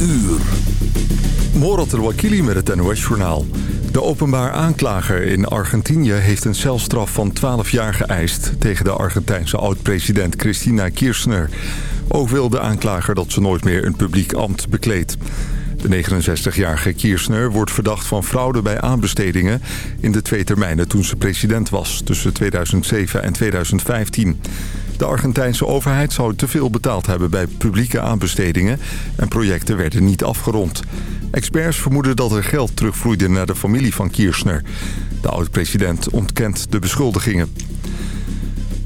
uur. Morat El-Wakili met het NOS-journaal. De openbaar aanklager in Argentinië heeft een celstraf van 12 jaar geëist... tegen de Argentijnse oud-president Cristina Kirchner. Ook wil de aanklager dat ze nooit meer een publiek ambt bekleedt. De 69-jarige Kirchner wordt verdacht van fraude bij aanbestedingen... in de twee termijnen toen ze president was, tussen 2007 en 2015... De Argentijnse overheid zou te veel betaald hebben bij publieke aanbestedingen... en projecten werden niet afgerond. Experts vermoeden dat er geld terugvloeide naar de familie van Kirchner. De oud-president ontkent de beschuldigingen.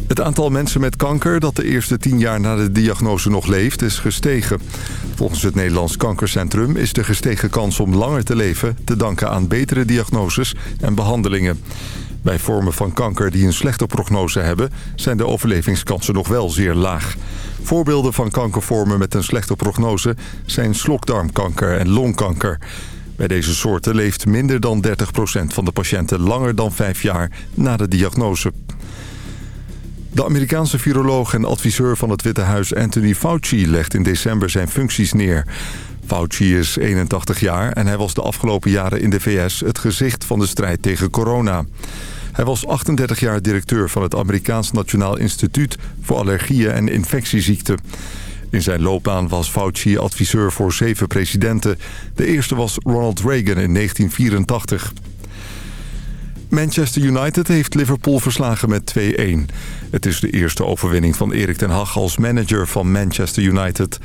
Het aantal mensen met kanker dat de eerste tien jaar na de diagnose nog leeft is gestegen. Volgens het Nederlands Kankercentrum is de gestegen kans om langer te leven... te danken aan betere diagnoses en behandelingen. Bij vormen van kanker die een slechte prognose hebben... zijn de overlevingskansen nog wel zeer laag. Voorbeelden van kankervormen met een slechte prognose... zijn slokdarmkanker en longkanker. Bij deze soorten leeft minder dan 30% van de patiënten... langer dan 5 jaar na de diagnose. De Amerikaanse viroloog en adviseur van het Witte Huis Anthony Fauci... legt in december zijn functies neer... Fauci is 81 jaar en hij was de afgelopen jaren in de VS het gezicht van de strijd tegen corona. Hij was 38 jaar directeur van het Amerikaans Nationaal Instituut voor Allergieën en Infectieziekten. In zijn loopbaan was Fauci adviseur voor zeven presidenten. De eerste was Ronald Reagan in 1984. Manchester United heeft Liverpool verslagen met 2-1. Het is de eerste overwinning van Erik ten Hag als manager van Manchester United.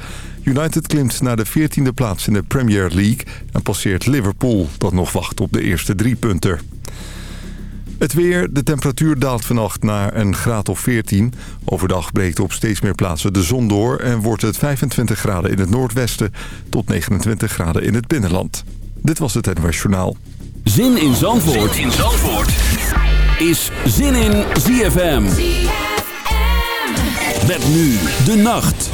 United klimt naar de 14e plaats in de Premier League... en passeert Liverpool, dat nog wacht op de eerste drie punten. Het weer, de temperatuur daalt vannacht naar een graad of 14. Overdag breekt op steeds meer plaatsen de zon door... en wordt het 25 graden in het noordwesten tot 29 graden in het binnenland. Dit was het NWS-journaal. Zin in Zandvoort, in Zandvoort. is Zin in ZFM. Web Met nu de nacht.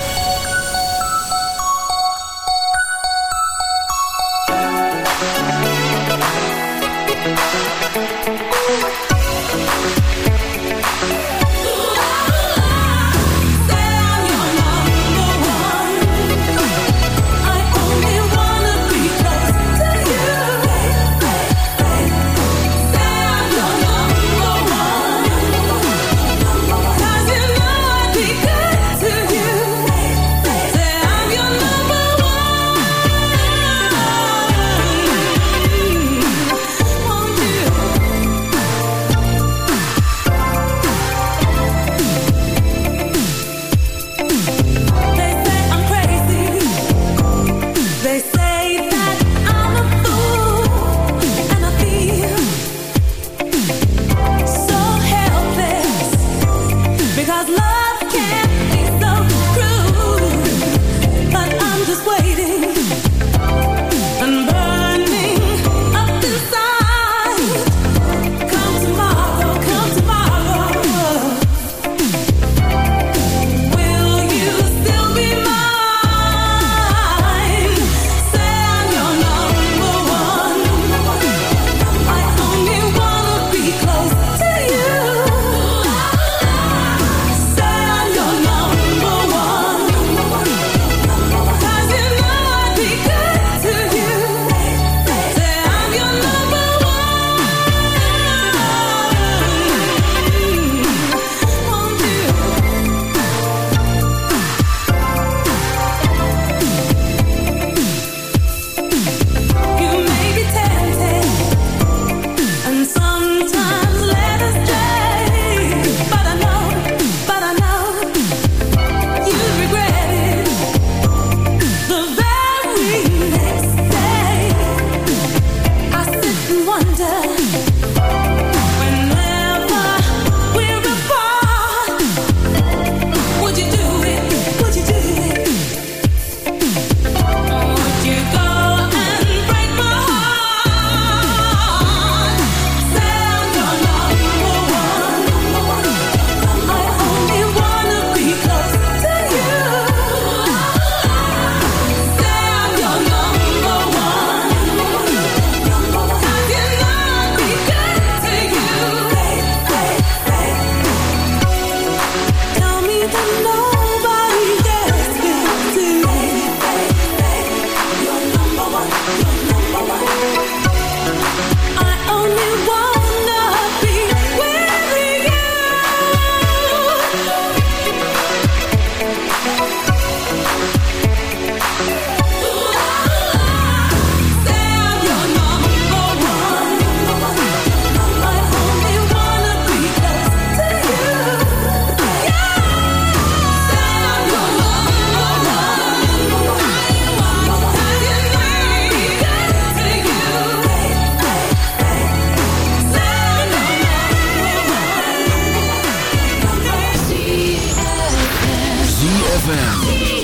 ZFM.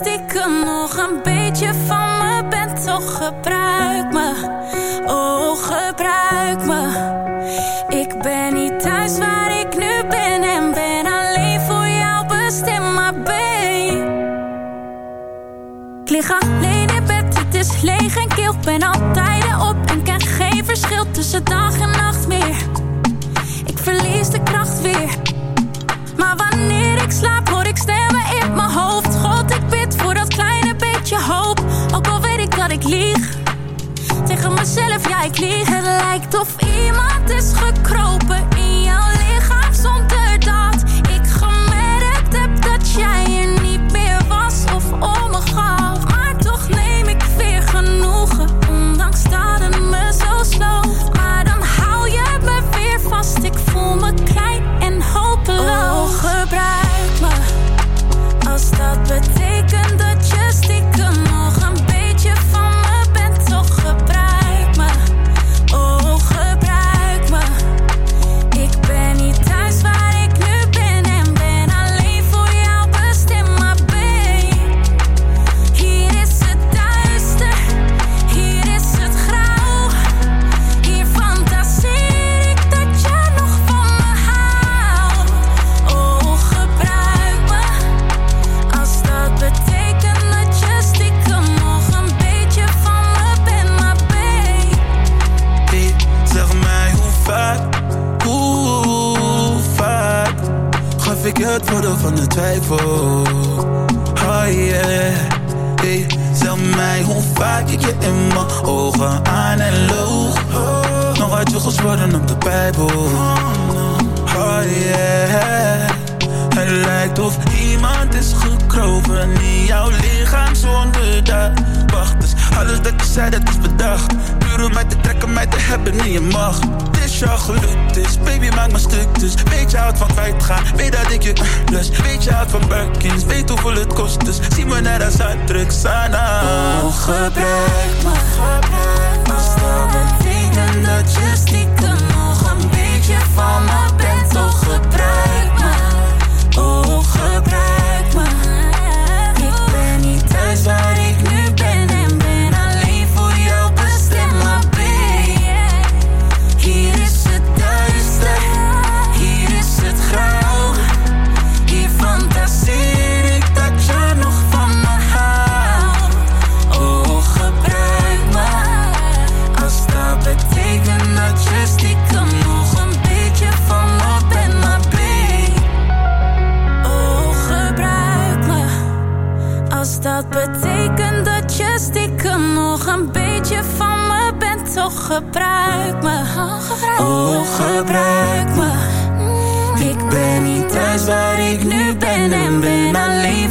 stiekem nog een beetje van me bent, toch gebruik me, oh gebruik me. Ik ben niet thuis waar ik nu ben en ben alleen voor jou bestemd, maar. Ik lig alleen in bed, het is leeg en kil, ben al tijden op en ken geen verschil tussen dag en Ik liegen lijkt of iemand is gekropen. Twijfel. Oh yeah, hey, zeg mij hoe vaak ik je in mijn ogen aan en loog. Nog uit je geworden op de Bijbel. Oh yeah, het lijkt of iemand is gekroven in jouw lichaam zonder dat. Wacht, dus alles dat je zei dat is bedacht. Puur om mij te trekken, mij te hebben in je macht is jou gelukt is Baby maak me stuk dus. Weet je houdt van kwijtgaan? Weet dat ik je lust Weet je houdt van Birkins? Weet hoeveel het kost dus. Zie me net als uitdruk Sana Oh gebruik me Als dat betekent dat je stiekem nog een beetje van me bent. Toch gebruik me Oh gebruik Toch gebruik me. Oh gebruik me. Ik ben niet thuis waar ik nu ben En ben alleen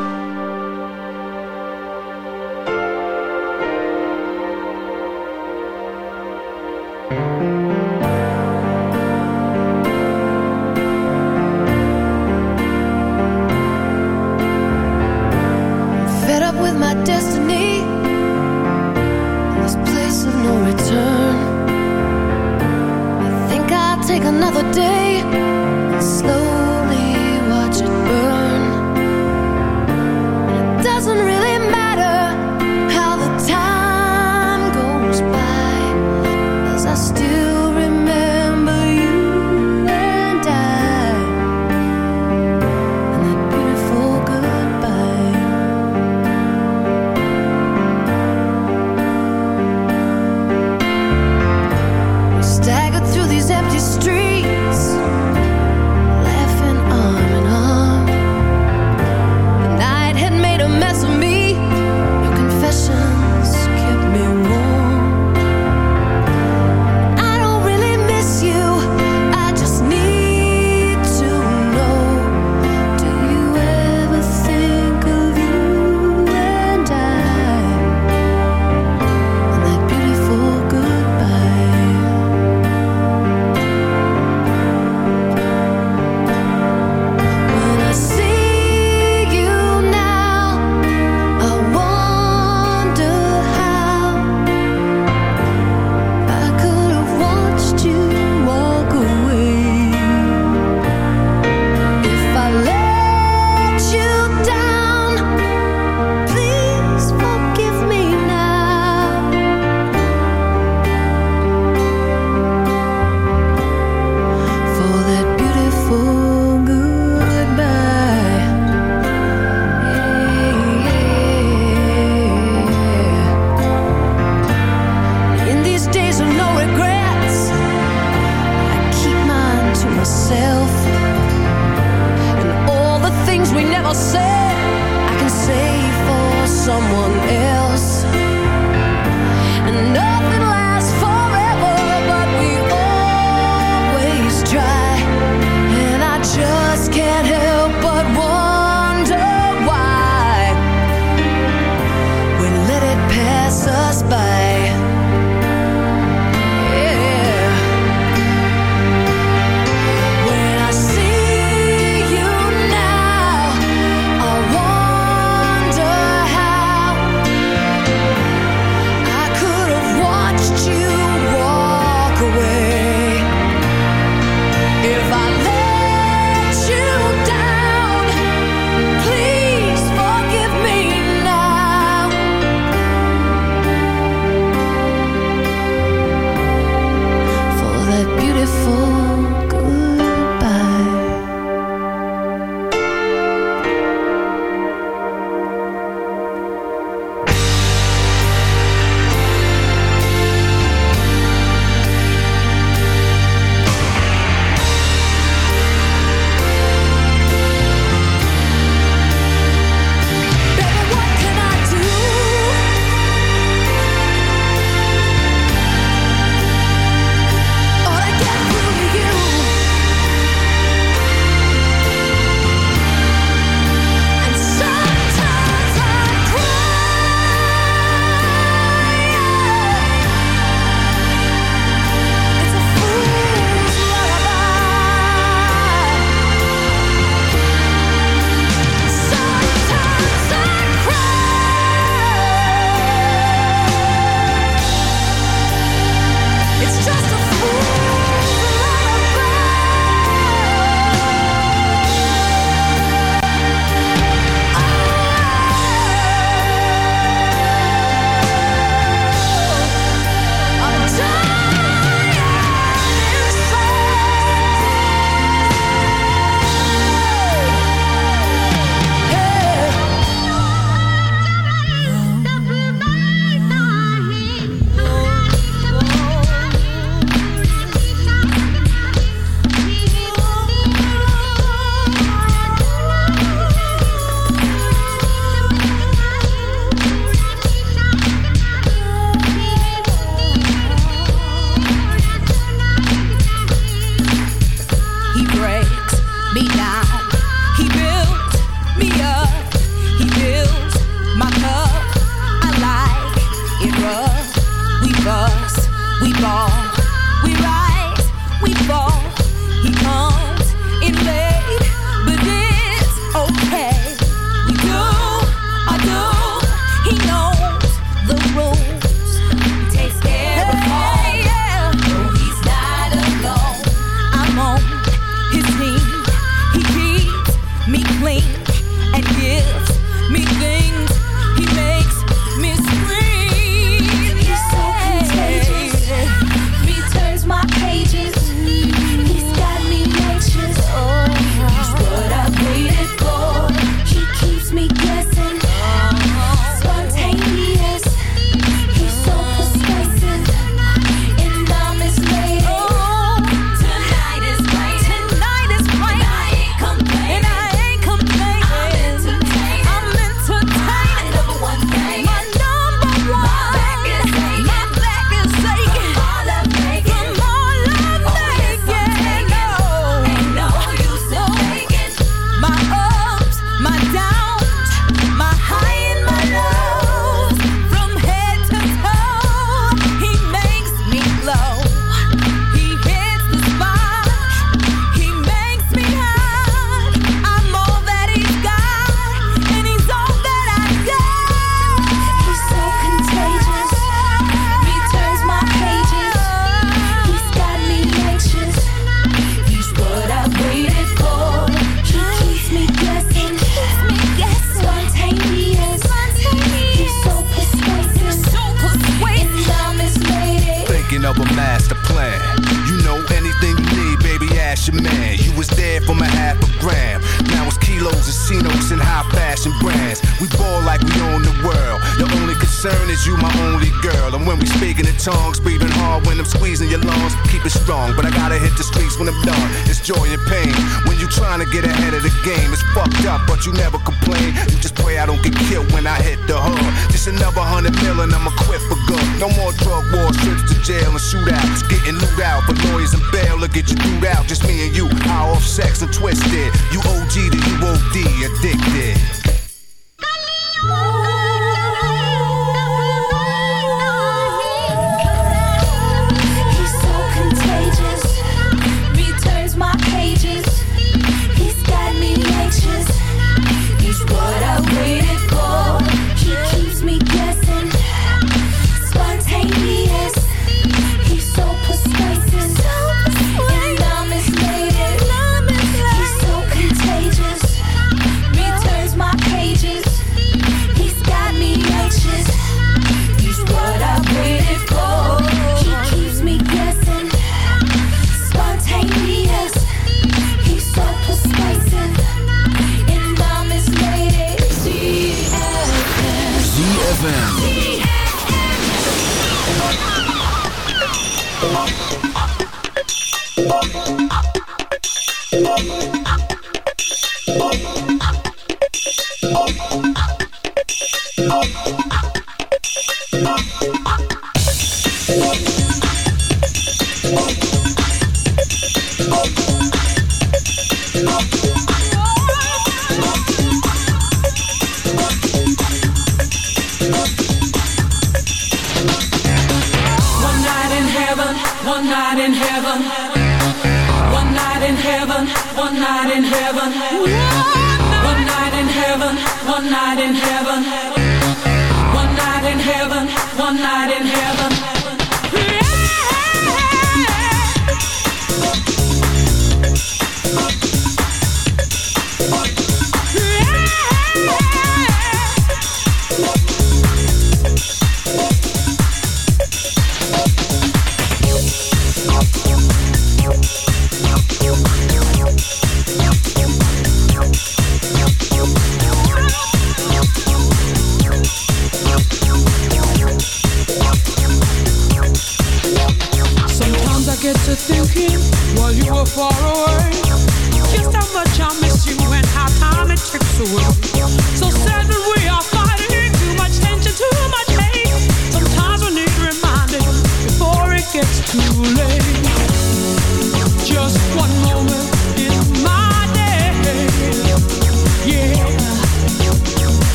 pain. When you trying to get ahead of the game, it's fucked up, but you never complain. You just pray I don't get killed when I hit the hood. Just another hundred million, I'ma quit for good. No more drug wars, trips to jail and shootouts. Getting loot out for lawyers and bail, look at you dude out. Just me and you, high off sex and twisted. You OG to you OD, addicted.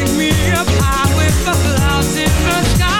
Take me up high with the clouds in the sky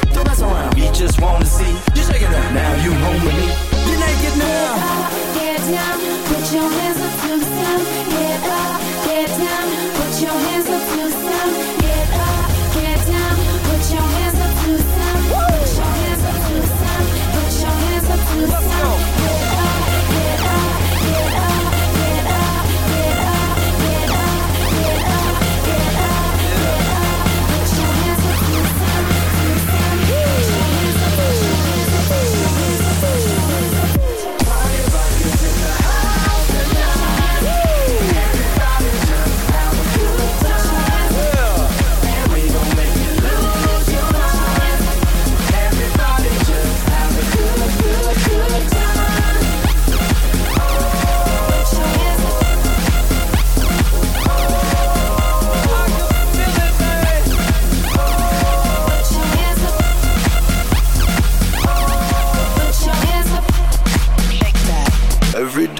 Don't mess around. We just wanna see you shaking that. Now you home with me. You're naked now. Get down, put your hands up to the sound. Get up, get down, put your hands up to the sound.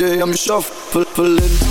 Day I'm shuffling.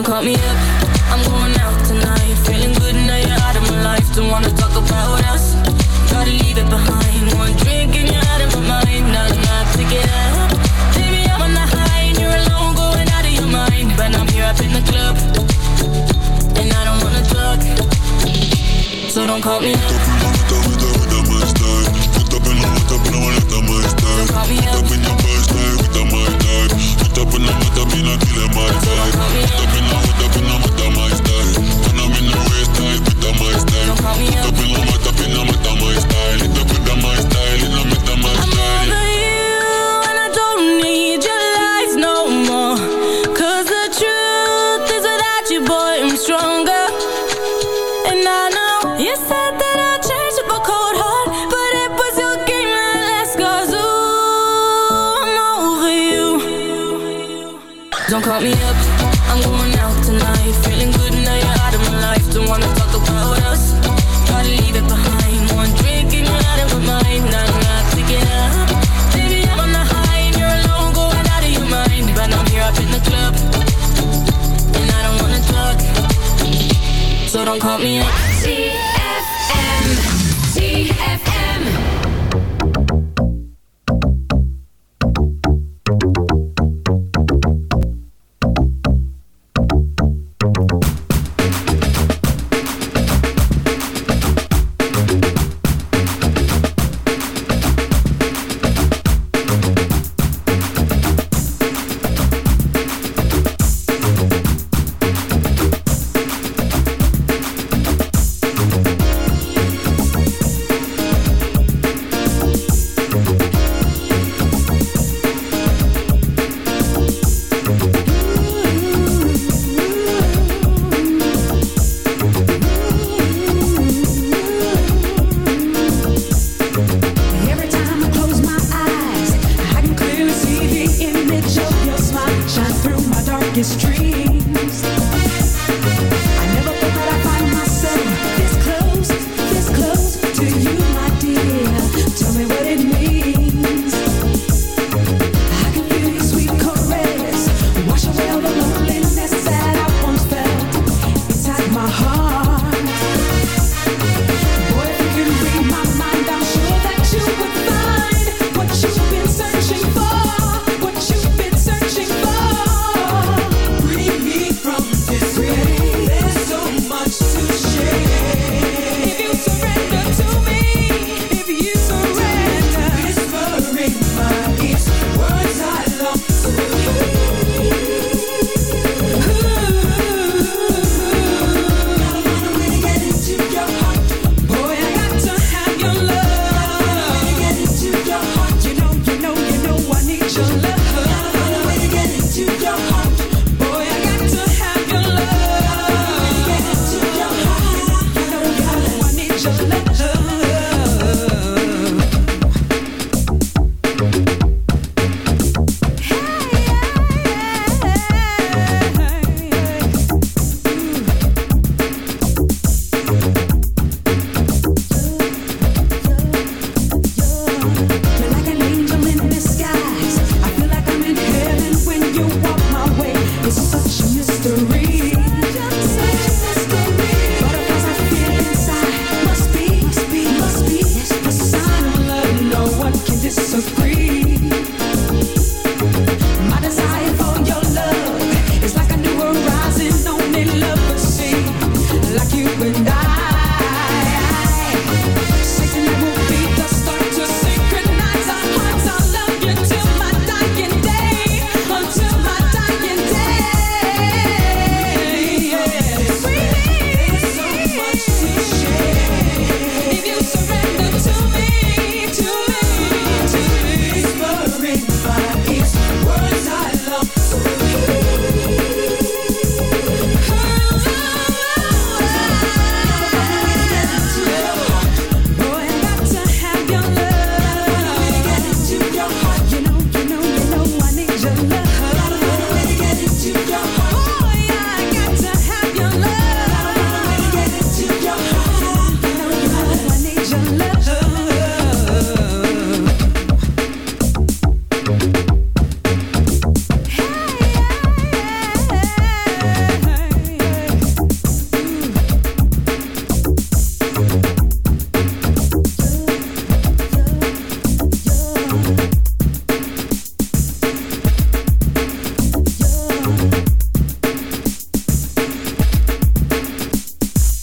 Don't call me up,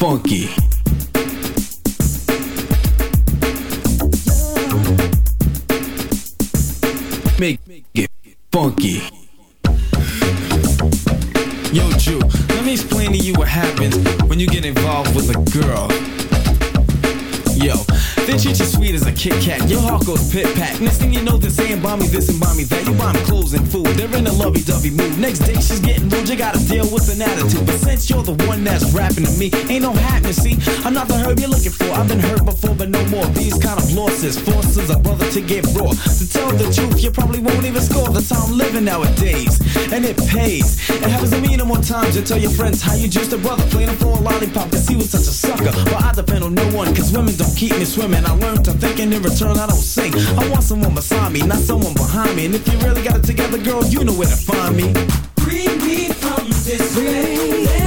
Funky. Make it funky. Yo, Drew, let me explain to you what happens when you get involved with a girl. Yo, they treat you sweet as a Kit Kat. Your heart goes pit pat. Next thing you know, they're saying buy me this and. Buy in a lovey dovey mood. Next day she's getting rude. You gotta deal with an attitude. But since you're the one that's rapping to me, ain't no happening. See, I'm not the herb you're looking for. I've been hurt before, but no more. These kind of losses forces a brother to get raw. To tell the truth, you probably won't even score. How I'm living nowadays, and it pays. It happens to me no more times. You tell your friends how you just a brother, playing for a lollipop, cause he was such a sucker. But I depend on no one, cause women don't keep me swimming. I learned to think and in return I don't sing. I want someone beside me, not someone behind me. And if you really got it together, girl, you know where to find me. Free me from this way.